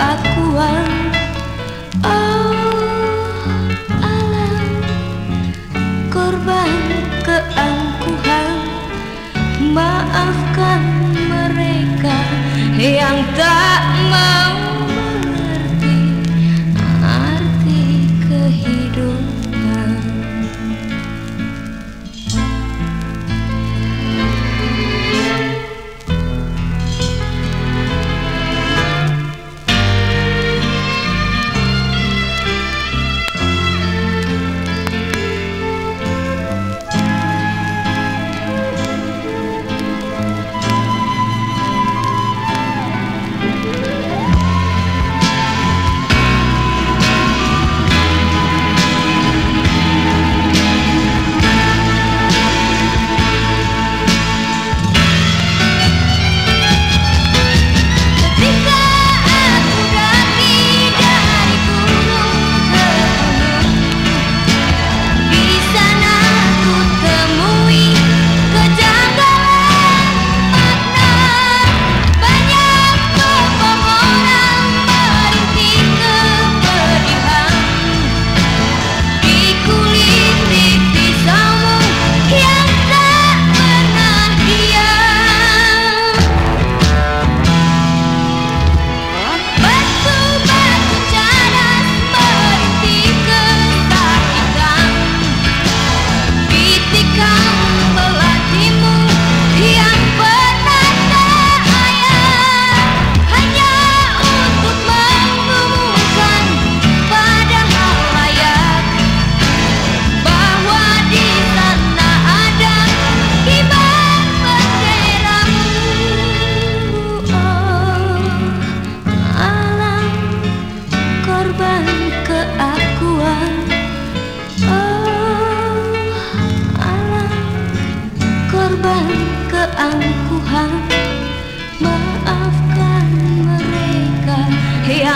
Keakuan Oh alam korban keangkuhan. Maafkan mereka yang tak mau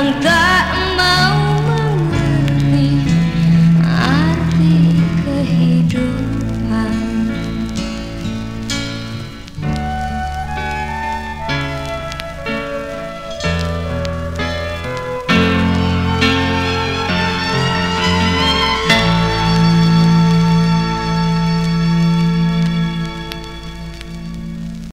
cantar.